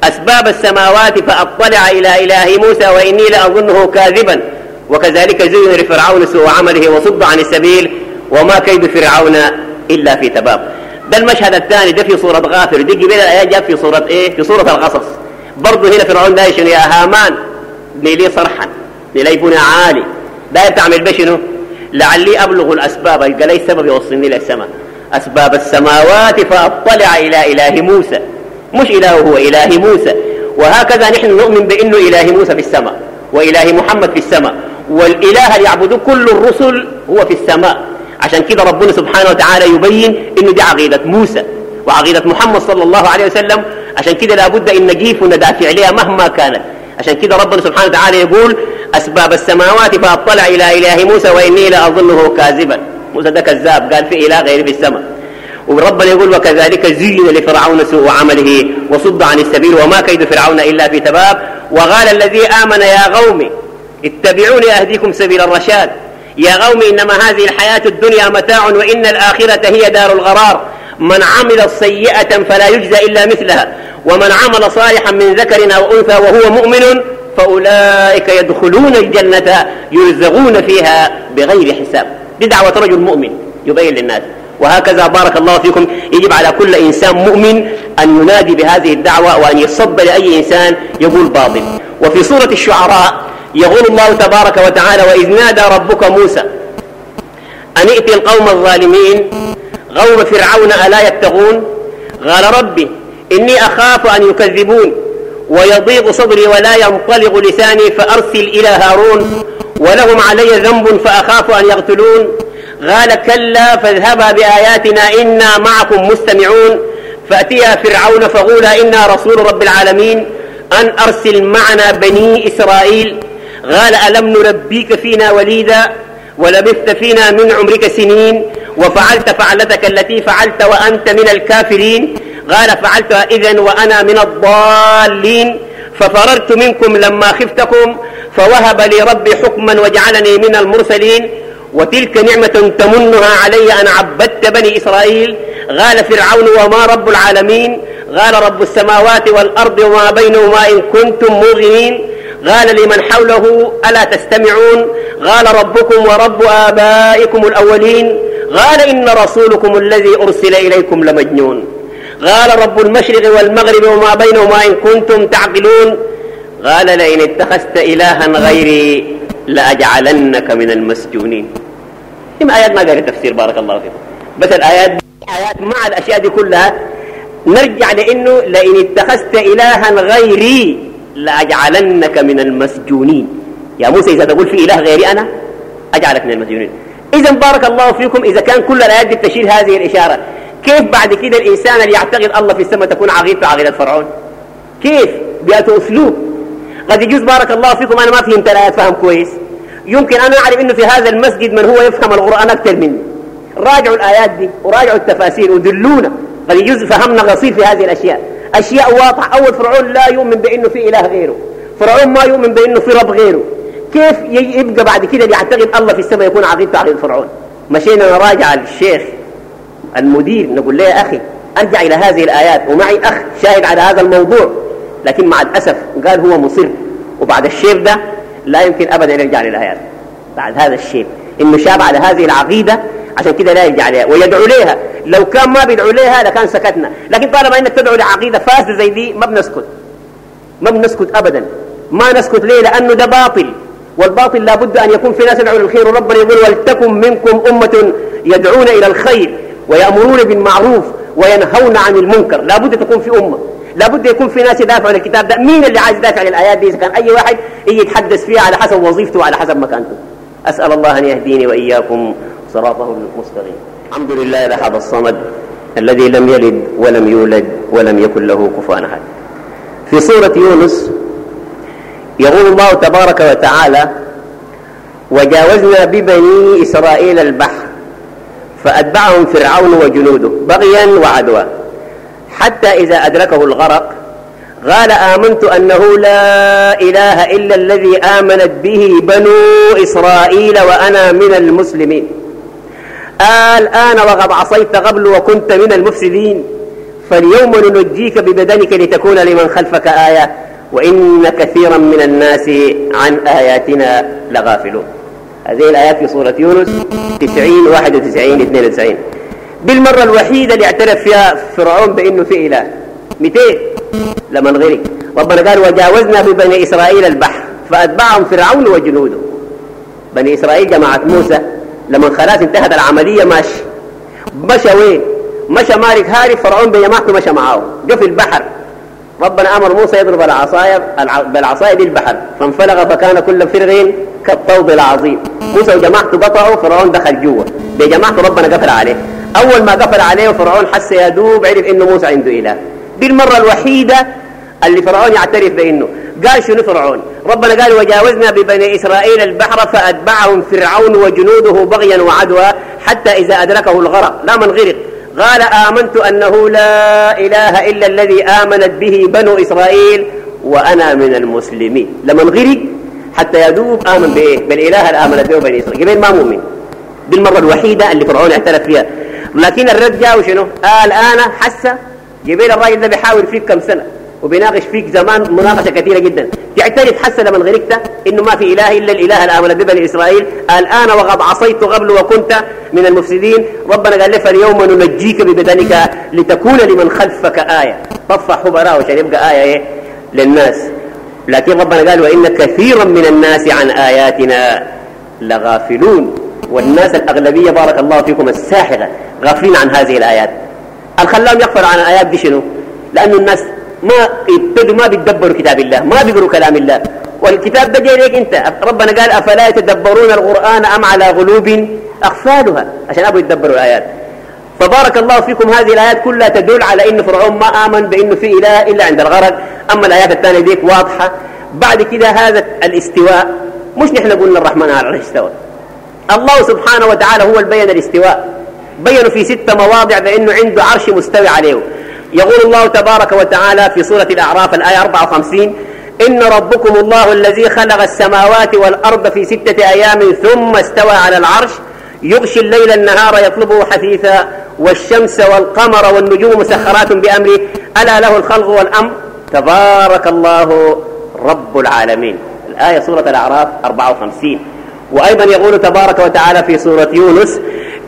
أسباب السماوات فأطلع إلى إله موسى وإني لأظنه كاذبا. وكذلك زين لفرعون سوء عمله وصد عن السبيل وما كيد فرعون إلا في تباب. ده المشهد الثاني ده في سورة غافر. دي قبل الآيات جاء في سورة إيه؟ في سورة القصص. برضه هنا فرعون ده شنو يا هامان؟ لي صرحا. لي بنى عالي. ده تعمل بشنو لعلي أبلغ الأسباب. قال لي سبب يوصلني للسماء أسباب السماوات فأطلع إلى إله موسى. مش إله هو إله موسى. وهكذا نحن نؤمن بأنه إله موسى في السماء وإله محمد في السماء. والإله اللي يعبد كل الرسل هو في السماء. عشان كده ربنا سبحانه وتعالى يبين إنه دي عقيدة موسى وعقيدة محمد صلى الله عليه وسلم. عشان كده لابد إن نجيف وندافع عليها مهما كانت عشان كده ربنا سبحانه وتعالى يقول أسباب السماوات فأطلع إلى إله موسى وإني لأظنه كاذبا. موسى ده كذاب قال في إله غير في السماء. وربنا يقول وكذلك زين لفرعون سوء عمله وصد عن السبيل وما كيد فرعون إلا في تباب. وقال الذي آمن يا قوم اتبعوني أهديكم سبيل الرشاد. يا قوم إنما هذه الحياة الدنيا متاع وإن الآخرة هي دار الغرار. من عمل سيئة فلا يجزى إلا مثلها. ومن عمل صالحا من ذكر أو أنثى وهو مؤمن فأولئك يدخلون الجنة يرزقون فيها بغير حساب. دي دعوة رجل مؤمن يبين للناس. وهكذا بارك الله فيكم. يجب على كل إنسان مؤمن أن ينادي بهذه الدعوة وأن يصب لأي إنسان يقول باطل. وفي سورة الشعراء يقول الله تبارك وتعالى وإذ نادى ربك موسى أن ائت القوم الظالمين قوم فرعون ألا يتقون؟ قال ربي إني أخاف أن يكذبون ويضيق صدري ولا ينطلق لساني فأرسل إلى هارون ولهم علي ذنب فأخاف أن يقتلون؟ قال كلا فاذهبا بآياتنا إنا معكم مستمعون فأتيا فرعون فقولا إنا رسول رب العالمين أن أرسل معنا بني إسرائيل قال ألم نربيك فينا وليدا ولبثت فينا من عمرك سنين وفعلت فعلتك التي فعلت وأنت من الكافرين؟ قال فعلتها إذا وأنا من الضالين. ففررت منكم لما خفتكم فوهب لي ربي حكما وجعلني من المرسلين. وتلك نعمة تمنها علي أن عبدت بني إسرائيل. قال فرعون وما رب العالمين؟ قال رب السماوات والأرض وما بينهما إن كنتم موغنين قال لمن حوله ألا تستمعون؟ قال ربكم ورب آبائكم الأولين قال إن رسولكم الذي أرسل إليكم لمجنون. قال رب المشرق والمغرب وما بينهما إن كنتم تعقلون. قال لئن اتخذت إلها غيري لأجعلنك من المسجونين. إما آيات ما قال تفسير بارك الله فيكم بس الآيات آيات مع الأشياء دي كلها نرجع لأنه لئن اتخذت إلها غيري لأجعلنك من المسجونين. يا موسى إذا تقول في إله غيري أنا أجعلك من المسجونين. إذا بارك الله فيكم. إذا كان كل الآيات تشير هذه الإشارة كيف بعد كده الإنسان اللي يعتقد الله في السماء تكون عقيدته عقيدة فرعون؟ كيف؟ بيأتوا أسلوب. قد يجوز بارك الله فيكم. أنا ما فهمت الآيات فهم كويس. يمكن أنا أعرف أنه في هذا المسجد من هو يفهم القرآن أكثر مني. راجعوا الآيات دي وراجعوا التفاسير ودلونا. قد يجوز فهمنا قصير في هذه الأشياء. أشياء واضحة. أول فرعون لا يؤمن بأنه في إله غيره. فرعون ما يؤمن بأنه في رب غيره. كيف يبقى بعد كده يعتقد الله في السماء يكون عقيدته عقيدة فرعون؟ مشينا نراجع الشيخ المدير نقول له يا أخي أرجع إلى هذه الآيات. ومعي أخ شاهد على هذا الموضوع. لكن مع الأسف قال هو مصر. وبعد الشيب ده لا يمكن أبدا يرجع للآيات. بعد هذا الشيب إنه شاب على هذه العقيدة عشان كده لا يرجع عليها ويدعو ليها. لو كان ما بيدعو ليها لكان سكتنا. لكن طالما إنك تدعو لعقيدة فاسدة زي دي ما بنسكت. ما بنسكت ابدا. ما نسكت ليه؟ لأنه ده باطل. والباطل لابد أن يكون في ناس يدعو للخير وربنا يقول ولتكن منكم أمة يدعون إلى الخير ويأمرون بالمعروف وينهون عن المنكر. لابد تكون في أمة. لابد يكون في ناس يدافعوا عن الكتاب ده. مين اللي عايز يدافع عن الآيات دي؟ إذا كان أي واحد يتحدث فيها على حسب وظيفته وعلى حسب مكانته. أسأل الله أن يهديني وإياكم صراطه المستقيم. الحمد لله الأحد الصمد الذي لم يلد ولم يولد ولم يكن له كفوا أحد. في سورة يونس يقول الله تبارك وتعالى وجاوزنا ببني إسرائيل البحر فأتبعهم فرعون وجنوده بغيا وعدوا حتى إذا أدركه الغرق قال آمنت أنه لا إله إلا الذي آمنت به بنو إسرائيل وأنا من المسلمين. الآن وقد عصيت قبل وكنت من المفسدين. فاليوم ننجيك ببدنك لتكون لمن خلفك آية. وإن كثيرا من الناس عن آياتنا لغافلون. هذه الآيات في سورة يونس 90 91 92 بالمرة الوحيدة اللي اعترف فيها فرعون بأنه في إله. 200 لما غرق ربنا قال وجاوزنا ببني إسرائيل البحر. فأتبعهم فرعون وجنوده. بني إسرائيل جماعة موسى. لما خلاص انتهت العملية ماشي. مشى وين؟ مشى مالك هاري فرعون بجماعته مشى معاه. جو في البحر. ربنا أمر موسى يضرب العصاية بالعصاية دي البحر. فانفلغ فكان كل فرغ كالطوب العظيم. موسى وجماعته بطأوا فرعون دخل جوا بجماعته ربنا قفل عليه. أول ما قفل عليه فرعون حس يا دوب عرف إنه موسى عنده إله. دي المرة الوحيدة اللي فرعون يعترف بأنه. قال شنو فرعون؟ ربنا قال وجاوزنا ببني إسرائيل البحر فأتبعهم فرعون وجنوده بغيا وعدوى حتى إذا أدركه الغرق. لا من غرق. قال آمنت أنه لا إله إلا الذي آمنت به بنو إسرائيل وأنا من المسلمين. لمن غرق. حتى يدوب آمن بإيه؟ بالإله اللي آمنت به بني إسرائيل. قبل ما مؤمن. دي المرة الوحيدة اللي فرعون اعترف فيها. لكن الرد جاء وشنو؟ آه الآن حس جبيل الراجل ده بيحاول فيك كم سنة. وبيناقش فيك زمان مناقشة كثيرة جدا. تعترف حسن من غرقت إنه ما في إله إلا الإله الآمن ببني إسرائيل. الآن وقد عصيت قبل وكنت من المفسدين. ربنا قال لي فاليوم ننجيك ببدنك لتكون لمن خلفك آية. طفح خبراء عشان يبقى آية إيه؟ للناس. لكن ربنا قال وإن كثيرا من الناس عن آياتنا لغافلون. والناس الأغلبية بارك الله فيكم الساحرة غافلين عن هذه الآيات. الخلاهم يغفل عن الآيات دي شنو؟ لأن الناس ما يبتدوا ما بيتدبروا كتاب الله ما بيقروا كلام الله. والكتاب ده جاي ليك انت. ربنا قال أفلا يتدبرون القرآن أم على قلوب اقفالها عشان ابوا يتدبروا الآيات. فبارك الله فيكم. هذه الآيات كلها تدل على إن فرعون ما آمن بإنه في إله إلا عند الغرق. أما الآيات الثانية ديك واضحة. بعد كده هذا الاستواء مش نحن قلنا الرحمن على العرش استوى. الله سبحانه وتعالى هو اللي بين الاستواء. بينوا في ست مواضع بإنه عنده عرش مستوي عليه. يقول الله تبارك وتعالى في سورة الأعراف الآية 54 إن ربكم الله الذي خلق السماوات والأرض في ستة أيام ثم استوى على العرش يغشي الليل النهار يطلبه حثيثا والشمس والقمر والنجوم مسخرات بأمره ألا له الخلق والأمر؟ تبارك الله رب العالمين. الآية سورة الأعراف 54 وأيضا يقول تبارك وتعالى في سورة يونس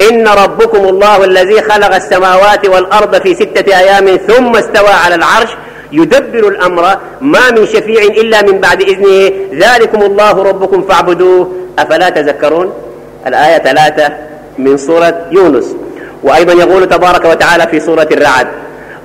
إن ربكم الله الذي خلق السماوات والأرض في ستة أيام ثم استوى على العرش يدبر الأمر ما من شفيع إلا من بعد إذنه. ذلكم الله ربكم فاعبدوه. أفلا تذكرون؟ الآية ثلاثة من سورة يونس. وأيضا يقول تبارك وتعالى في سورة الرعد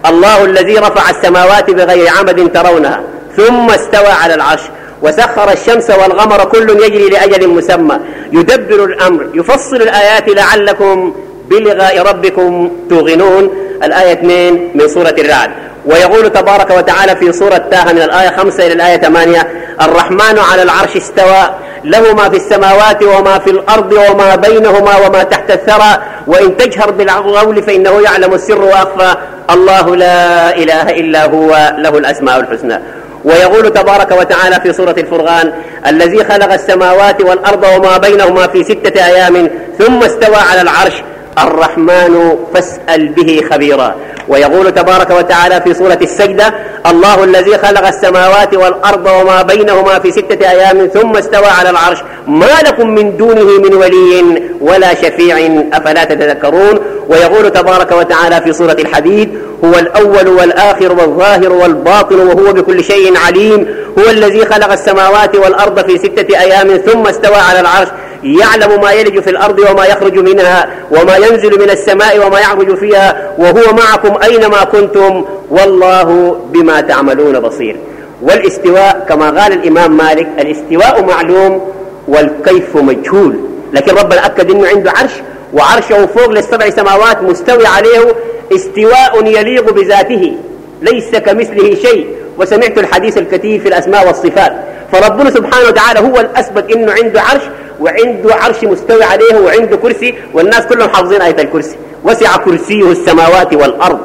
الله الذي رفع السماوات بغير عمد ترونها ثم استوى على العرش وسخر الشمس والغمر كل يجري لأجل مسمى. يدبر الأمر يفصل الآيات لعلكم بلغاء ربكم توغنون الآية 2 من سورة الرعد. ويقول تبارك وتعالى في سورة تاه من الآية 5 إلى الآية 8 الرحمن على العرش استوى له ما في السماوات وما في الأرض وما بينهما وما تحت الثرى. وإن تجهر بالقول فإنه يعلم السر وأخفى. الله لا إله إلا هو له الأسماء الحسنى. ويقول تبارك وتعالى في سورة الفرغان الذي خلق السماوات والأرض وما بينهما في ستة أيام ثم استوى على العرش الرحمن فاسأل به خبيرا. ويقول تبارك وتعالى في سورة السجدة الله الذي خلق السماوات والأرض وما بينهما في ستة أيام ثم استوى على العرش. ما لكم من دونه من ولي ولا شفيع أفلا تتذكرون؟ ويقول تبارك وتعالى في سورة الحديد هو الأول والآخر والظاهر والباطن وهو بكل شيء عليم. هو الذي خلق السماوات والأرض في ستة أيام ثم استوى على العرش. يعلم ما يلج في الأرض وما يخرج منها وما ينزل من السماء وما يعرج فيها وهو معكم أينما كنتم. والله بما تعملون بصير. والاستواء كما قال الإمام مالك الاستواء معلوم والكيف مجهول. لكن ربنا أكد أنه عنده عرش وعرشه فوق للسبع سماوات مستوي عليه استواء يليق بذاته ليس كمثله شيء. وسمعت الحديث الكثير في الأسماء والصفات. فربنا سبحانه وتعالى هو الأثبت إنه عنده عرش وعنده عرش مستوي عليه وعنده كرسي والناس كلهم حافظين آية الكرسي. وسع كرسيه السماوات والأرض.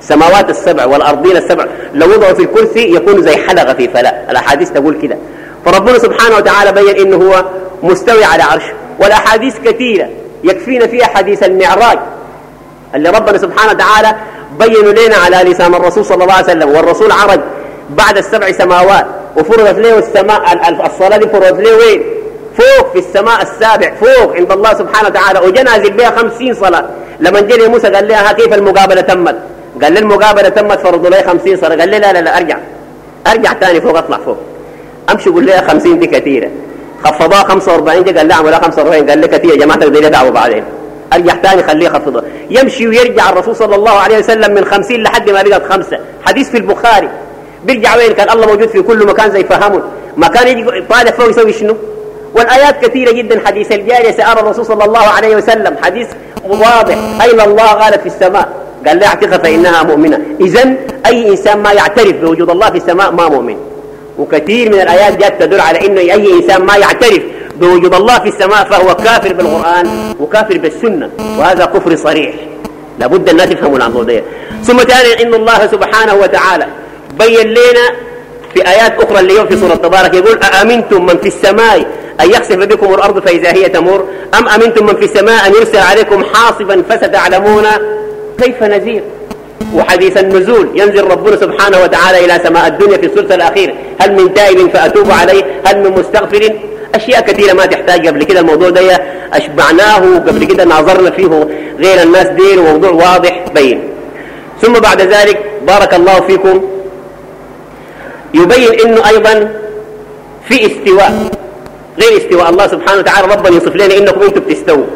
السماوات السبع والأرضين السبع. لو وضعوا في الكرسي يكون زي حلقة في فلاء. الأحاديث تقول كده. فربنا سبحانه وتعالى بين إنه هو مستوي على عرشه. والأحاديث كثيرة. يكفينا فيها حديث المعراج اللي ربنا سبحانه وتعالى بينوا لنا على لسان الرسول صلى الله عليه وسلم والرسول عرج بعد السبع سماوات وفرضت له السماء الصلاة دي فرضت له وين؟ فوق في السماء السابع فوق عند الله سبحانه وتعالى وجنازل بها خمسين صلاة. لما جري موسى قال لها كيف المقابلة تمت؟ قال لي المقابلة تمت فرضوا لي خمسين صلاة. قال لي لا لا لا أرجع أرجع تاني فوق أطلع فوق. أمشي قول لها خمسين دي كثيرة. خفضوها 45 دي قال لا اعملها 45 قال لي كثير يا جماعة تقدر دعوة بعدين. ارجع ثاني خليه يخفضها يمشي ويرجع الرسول صلى الله عليه وسلم من خمسين لحد ما بقت خمسة. حديث في البخاري. بيرجع وين؟ كان الله موجود في كل مكان زي فهمون ما كان يجي طالع فوق يسوي شنو؟ والآيات كثيرة جدا حديث الجارية سأل الرسول صلى الله عليه وسلم. حديث واضح. أين الله قالت في السماء؟ قال لا اعتقها فإنها مؤمنة. إذا أي إنسان ما يعترف بوجود الله في السماء ما مؤمن. وكثير من الآيات جاءت تدل على أنه أي إنسان ما يعترف بوجود الله في السماء فهو كافر بالقرآن وكافر بالسنة وهذا كفر صريح. لابد الناس يفهموا الأمر ده ثم ثانيا إن الله سبحانه وتعالى بين لنا في آيات أخرى اليوم في سورة تبارك يقول أأمنتم من في السماء أن يخسف بكم الأرض فإذا هي تمر أم أمنتم من في السماء أن يرسل عليكم حاصبا فستعلمون كيف نذير؟ وحديث النزول. ينزل ربنا سبحانه وتعالى إلى سماء الدنيا في الثلث الأخير. هل من تائب فأتوب عليه؟ هل من مستغفر؟ أشياء كثيرة ما تحتاج. قبل كده الموضوع ده أشبعناه قبل كده ناظرنا فيه غير الناس دين وموضوع واضح بين. ثم بعد ذلك بارك الله فيكم. يبين إنه أيضا في استواء غير استواء. الله سبحانه وتعالى ربنا يوصف لنا إنكم أنتم بتستووا.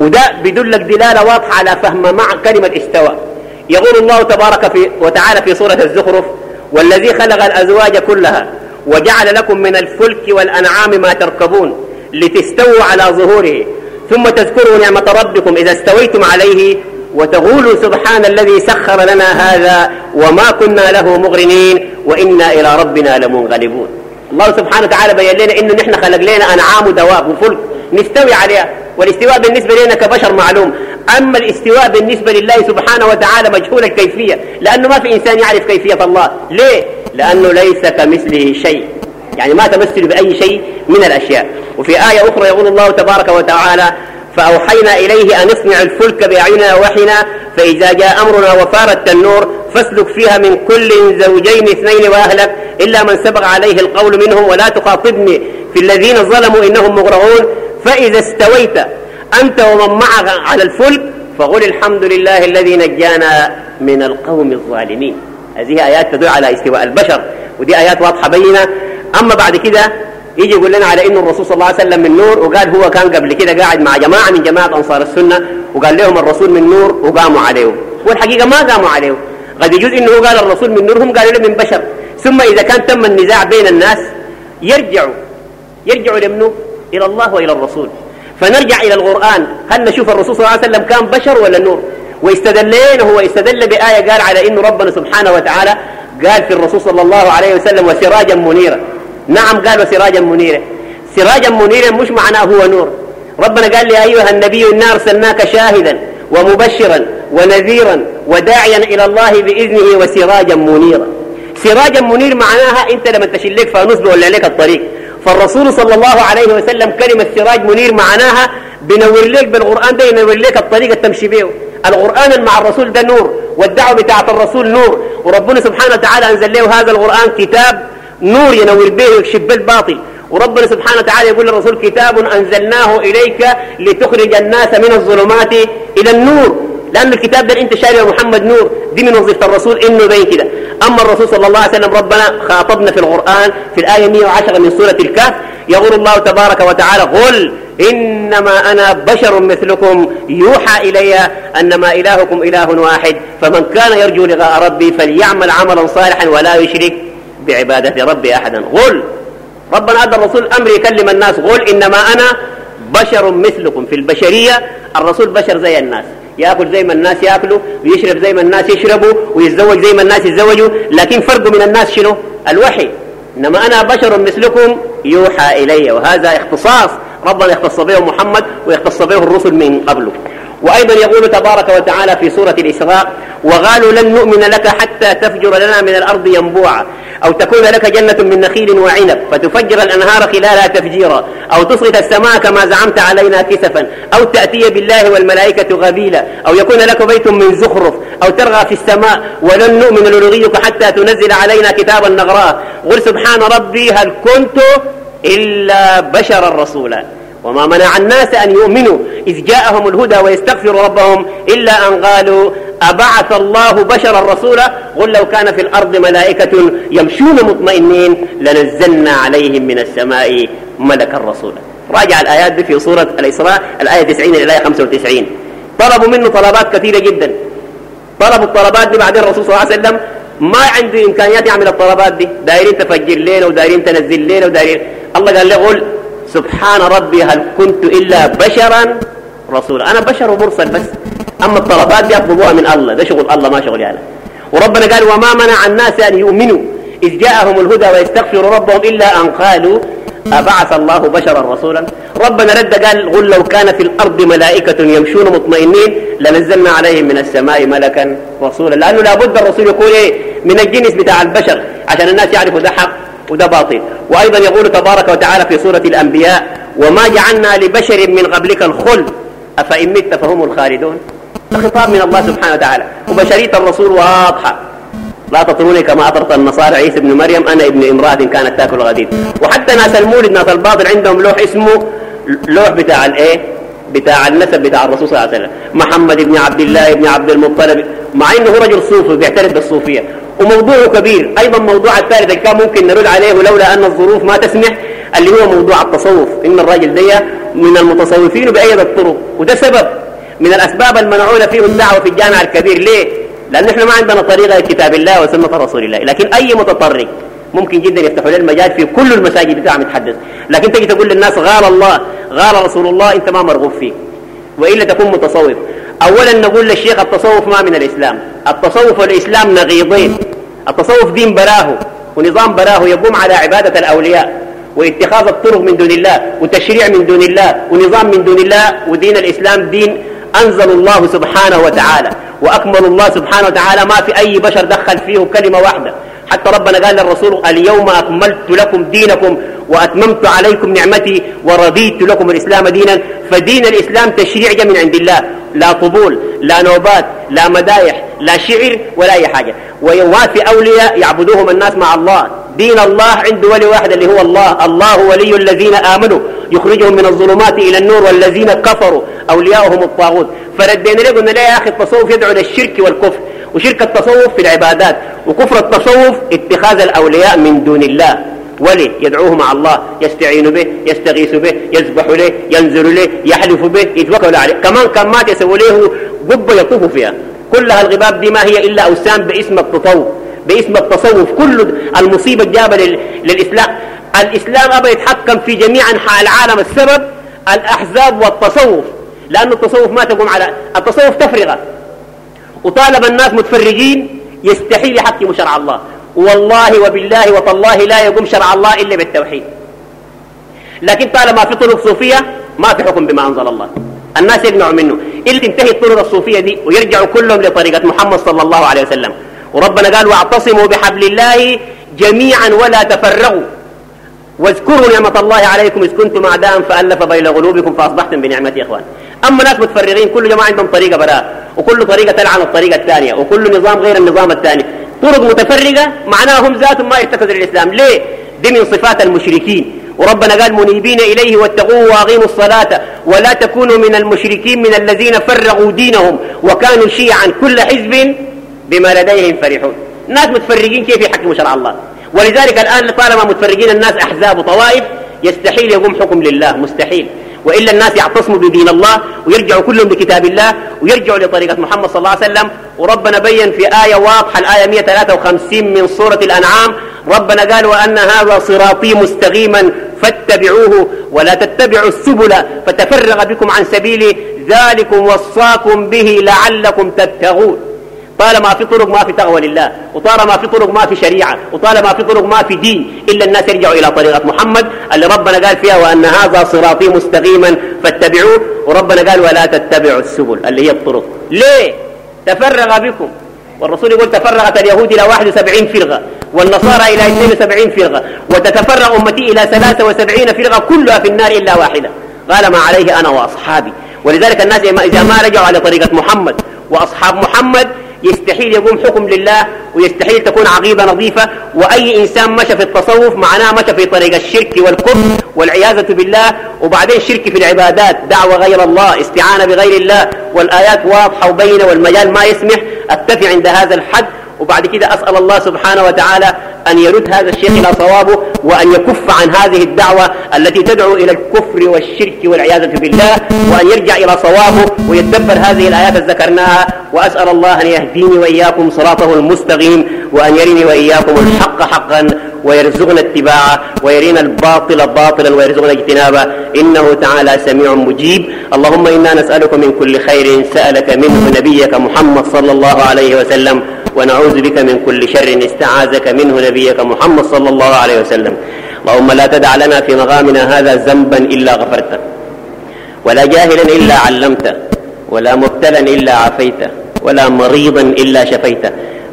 وده بيدلك دلالة واضحة على فهم مع كلمة استواء. يقول الله تبارك في وتعالى في سورة الزخرف والذي خلق الأزواج كلها وجعل لكم من الفلك والأنعام ما تركبون لتستووا على ظهوره ثم تذكروا نعمة ربكم إذا استويتم عليه وتقولوا سبحان الذي سخر لنا هذا وما كنا له مغرنين وإنا إلى ربنا لمنغلبون الله سبحانه وتعالى بين لنا إنه نحن خلق لنا أنعام ودواب وفلك نستوي عليها والاستواء بالنسبة لنا كبشر معلوم. أما الاستواء بالنسبة لله سبحانه وتعالى مجهول الكيفية لأنه ما في إنسان يعرف كيفية الله. ليه؟ لأنه ليس كمثله شيء. يعني ما تمثل بأي شيء من الأشياء. وفي آية أخرى يقول الله تبارك وتعالى فأوحينا إليه أن اصنع الفلك بأعيننا وحنا فإذا جاء أمرنا وفارت النور فاسلك فيها من كل زوجين اثنين وأهلك إلا من سبق عليه القول منهم ولا تخاطبني في الذين ظلموا إنهم مغرقون. فإذا استويت أنت ومن معك على الفلك فقل الحمد لله الذي نجانا من القوم الظالمين. هذه آيات تدل على استواء البشر ودي آيات واضحة بينة. أما بعد كده يجي يقول لنا على انه الرسول صلى الله عليه وسلم من نور وقال هو كان قبل كده قاعد مع جماعة من جماعة أنصار السنة وقال لهم الرسول من نور وقاموا عليه. والحقيقة ما قاموا عليه. قد يجوز إنه قال الرسول من نور هم قالوا له من بشر. ثم إذا كان تم النزاع بين الناس يرجعوا يرجعوا لمنه؟ إلى الله وإلى الرسول. فنرجع إلى القرآن. هل نشوف الرسول صلى الله عليه وسلم كان بشر ولا نور؟ واستدلينا هو استدل بآية قال على إنه ربنا سبحانه وتعالى قال في الرسول صلى الله عليه وسلم وسراجا منيرا. نعم قال وسراجا منيرا. سراجا منيرا مش معناه هو نور. ربنا قال لي أيها النبي إنا أرسلناك شاهدا ومبشرا ونذيرا وداعيا إلى الله بإذنه وسراجا منيرا. سراجا منير معناها أنت لما تشيل لك فانوس بيولع لك الطريق. فالرسول صلى الله عليه وسلم كلمة سراج منير معناها بنور لك بالقرآن ده ينور لك الطريق اللي تمشي به القرآن مع الرسول ده نور والدعوة بتاعة الرسول نور. وربنا سبحانه وتعالى أنزل له هذا القرآن كتاب نور ينور به ويكشف به الباطل. وربنا سبحانه وتعالى يقول للرسول كتاب أنزلناه إليك لتخرج الناس من الظلمات إلى النور. لأن الكتاب ده أنت شاري محمد نور دي من وظيفة الرسول إنه بين كده. أما الرسول صلى الله عليه وسلم ربنا خاطبنا في القرآن في الآية 110 من سورة الكهف يقول الله تبارك وتعالى قل إنما أنا بشر مثلكم يوحى إلي أنما إلهكم إله واحد فمن كان يرجو لغاء ربي فليعمل عملا صالحا ولا يشرك بعبادة ربي أحدا. قل. ربنا أدى الرسول أمر يكلم الناس قل إنما أنا بشر مثلكم في البشرية الرسول بشر زي الناس. ياكل زي ما الناس ياكلوا ويشرب زي ما الناس يشربوا ويتزوج زي ما الناس يتزوجوا لكن فرقه من الناس شنو؟ الوحي. إنما أنا بشر مثلكم يوحى إلي وهذا اختصاص. ربنا يختص به محمد ويختص به الرسل من قبله. وأيضا يقول تبارك وتعالى في سورة الإسراء وقالوا لن نؤمن لك حتى تفجر لنا من الأرض ينبوعا. أو تكون لك جنة من نخيل وعنب فتفجر الأنهار خلالها تفجيرا. أو تسقط السماء كما زعمت علينا كسفا. أو تأتي بالله والملائكة غبيلا. أو يكون لك بيت من زخرف. أو ترغى في السماء. ولن نؤمن لنغيك حتى تنزل علينا كتابا نغراه. قل سبحان ربي هل كنت إلا بشرا رسولا. وما منع الناس أن يؤمنوا إذ جاءهم الهدى ويستغفروا ربهم إلا أن قالوا أبعث الله بشرا رسولا قل لو كان في الأرض ملائكة يمشون مطمئنين لنزلنا عليهم من السماء ملكا رسولا. راجع الآيات دي في سورة الإسراء الآية 90 إلى الآية 95 طلبوا منه طلبات كثيرة جدا. طلبوا الطلبات دي بعدين الرسول صلى الله عليه وسلم ما عنده إمكانيات يعمل الطلبات دي. دايرين تفجر لنا ودايرين تنزل لنا ودايرين. الله قال له قل سبحان ربي هل كنت إلا بشرا؟ رسولا أنا بشر ومرسل بس. أما الطلبات دي أطلبوها من الله. ده شغل الله ما شغلي أنا وربنا قال وما منع الناس أن يؤمنوا إذ جاءهم الهدى ويستغفروا ربهم إلا أن قالوا أبعث الله بشرا رسولا. ربنا رد قال قل لو كان في الأرض ملائكة يمشون مطمئنين لنزلنا عليهم من السماء ملكا رسولا. لأنه لابد الرسول يقول إيه؟ من الجنس بتاع البشر عشان الناس يعرفوا ده حق. وده باطل. وأيضا يقول تبارك وتعالى في سورة الأنبياء وما جعلنا لبشر من قبلك الخلد. أفإن مت فهم الخالدون. خطاب من الله سبحانه وتعالى. وبشرية الرسول واضحة. لا تطروني كما أطرت النصارى عيسى ابن مريم أنا ابن امرأة كانت تأكل غديد وحتى ناس المولد ناس الباطل عندهم لوح اسمه لوح بتاع الايه بتاع النسب بتاع الرسول صلى الله عليه وسلم. محمد بن عبد الله بن عبد المطلب. مع إنه رجل صوفي بيعترف بالصوفية. وموضوعه كبير. أيضا موضوع الثالث كان ممكن نرد عليه لولا أن الظروف ما تسمح اللي هو موضوع التصوف. إن الراجل ده من المتصوفين بايد الطرق وده سبب من الأسباب المنعونه فيه الدعوة في الجامع الكبير. ليه؟ لأن إحنا ما عندنا طريقة لكتاب الله وسنة رسول الله. لكن أي متطرق ممكن جدا يفتحوا له المجال في كل المساجد بتاعهم يتحدث لكن تجي تقول للناس غار الله غار رسول الله أنت ما مرغوب فيه. وإلا تكون متصوف. اولا نقول للشيخ التصوف ما من الإسلام. التصوف والإسلام نغيضين. التصوف دين براه ونظام براه يقوم على عبادة الأولياء واتخاذ الطرق من دون الله وتشريع من دون الله ونظام من دون الله ودين الإسلام دين أنزل الله سبحانه وتعالى. وأكمل الله سبحانه وتعالى ما في أي بشر دخل فيه كلمة واحدة. حتى ربنا قال للرسول اليوم أكملت لكم دينكم وأتممت عليكم نعمتي ورضيت لكم الإسلام دينا. فدين الإسلام تشريع من عند الله. لا طبول لا نوبات لا مدايح لا شعر ولا أي حاجة. ويوافي أولياء يعبدوهم الناس مع الله. دين الله عنده ولي واحد اللي هو الله. الله ولي الذين آمنوا. يخرجهم من الظلمات إلى النور والذين كفروا. أولياؤهم الطاغوت. فردينا له قلنا له يا أخي التصوف يدعو للشرك والكفر؟ وشرك التصوف في العبادات. وكفر التصوف اتخاذ الأولياء من دون الله. ولي يدعوه مع الله يستعين به يستغيث به يذبح له ينزل له يحلف به يتوكل عليه. كمان كان مات يسوي له قبة يطوف فيها. كلها الغباب دي ما هي إلا أوسام باسم التطوف باسم التصوف. كل المصيبة جابة للإسلام. الإسلام أبى يتحكم في جميع أنحاء العالم. السبب الأحزاب والتصوف. لأن التصوف ما تقوم على التصوف تفرغة وطالب الناس متفرجين يستحيل يحكموا شرع الله. والله وبالله وتالله لا يقوم شرع الله إلا بالتوحيد. لكن طالما في طرق صوفية ما في حكم بما أنزل الله. الناس يقنعوا منه. إلا تنتهي الطرق الصوفية دي ويرجعوا كلهم لطريقة محمد صلى الله عليه وسلم. وربنا قال واعتصموا بحبل الله جميعا ولا تفرغوا واذكروا نعمة الله عليكم إذ كنتم أعداء فألف بين قلوبكم فأصبحتم بنعمة إخوان. أما ناس متفرغين كل جماعة عندهم طريقة براء وكل طريقة تلعن الطريقة الثانية وكل نظام غير النظام الثاني. طرق متفرقة معناها هم ذاتهم ما يرتكزوا للإسلام. ليه؟ دي من صفات المشركين. وربنا قال منيبين إليه واتقوه وأقيموا الصلاة ولا تكونوا من المشركين من الذين فرغوا دينهم وكانوا شيعا. كل حزب بما لديهم فرحون. ناس متفرقين كيف يحكموا شرع الله؟ ولذلك الآن طالما متفرقين الناس أحزاب وطوائف يستحيل يقوم حكم لله. مستحيل. وإلا الناس يعتصموا بدين الله ويرجعوا كلهم لكتاب الله ويرجعوا لطريقة محمد صلى الله عليه وسلم. وربنا بين في آية واضحة الآية 153 من سورة الأنعام. ربنا قال وأن هذا صراطي مستقيما فاتبعوه ولا تتبعوا السبل فتفرغ بكم عن سبيله ذلكم وصاكم به لعلكم تتقون. طالما في طرق ما في تقوى لله وطالما في طرق ما في شريعة وطالما في طرق ما في دين إلا الناس يرجعوا إلى طريقة محمد اللي ربنا قال فيها وأن هذا صراطي مستقيما فاتبعوه وربنا قال ولا تتبعوا السبل اللي هي الطرق. ليه؟ تفرغ بكم. والرسول يقول تفرغت اليهود إلى 71 فرقة والنصارى إلى 72 فرقة وتتفرغ أمتي إلى 73 فرقة كلها في النار إلا واحدة. قال ما عليه أنا وأصحابي. ولذلك الناس إذا ما رجعوا على طريقة محمد وأصحاب محمد يستحيل يقوم حكم لله ويستحيل تكون عقيدة نظيفة وأي إنسان مشى في التصوف معناه مشى في طريق الشرك والكفر والعياذة بالله. وبعدين شرك في العبادات دعوة غير الله استعانة بغير الله. والآيات واضحة وبينة والمجال ما يسمح. أكتفي عند هذا الحد. وبعد كده أسأل الله سبحانه وتعالى أن يرد هذا الشيخ إلى صوابه وأن يكف عن هذه الدعوة التي تدعو إلى الكفر والشرك والعياذة بالله وأن يرجع إلى صوابه ويتدبر هذه الآيات ذكرناها وأسأل الله أن يهديني وإياكم صراطه المستقيم وأن يرني وإياكم الحق حقا ويرزقنا اتباعه ويرينا الباطل باطلا ويرزقنا اجتنابه إنه تعالى سميع مجيب. اللهم إنا نسألك من كل خير سألك منه نبيك محمد صلى الله عليه وسلم ونعوذ بك من كل شر. استعاذك منه نبيك محمد صلى الله عليه وسلم. اللهم لا تدع لنا في مغامنا هذا ذنبا إلا غفرته ولا جاهلا إلا علمته ولا مبتلا إلا عافيته ولا مريضا إلا شفيته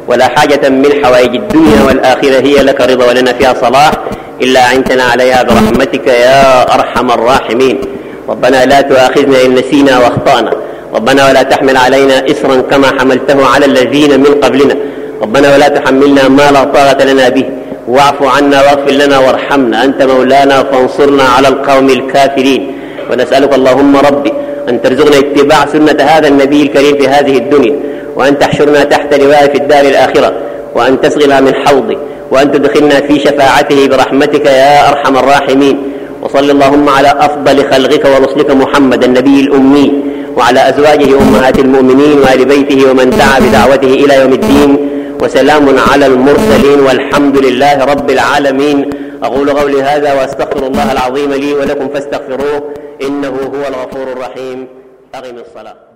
ولا حاجة من حوائج الدنيا والآخرة هي لك رضا ولنا فيها صلاح. إلا عنتنا عليها برحمتك يا أرحم الراحمين. ربنا لا تؤاخذنا إن نسينا وأخطأنا. ربنا ولا تحمل علينا إسرا كما حملته على الذين من قبلنا. ربنا ولا تحملنا ما لا طاقة لنا به. واعف عنا واغفر لنا وارحمنا. أنت مولانا فانصرنا على القوم الكافرين. ونسألك اللهم ربي أن ترزقنا اتباع سنة هذا النبي الكريم في هذه الدنيا وأن تحشرنا تحت لواء في الدار الآخرة وأن تسغنا من حوضه وأن تدخلنا في شفاعته برحمتك يا أرحم الراحمين. وصل اللهم على أفضل خلقك ورسلك محمد النبي الأمي. وعلى أزواجه أمهات المؤمنين وآل بيته ومن دعا بدعوته إلى يوم الدين وسلام على المرسلين والحمد لله رب العالمين. أقول قولي هذا وأستغفر الله العظيم لي ولكم فاستغفروه إنه هو الغفور الرحيم. أقم الصلاة.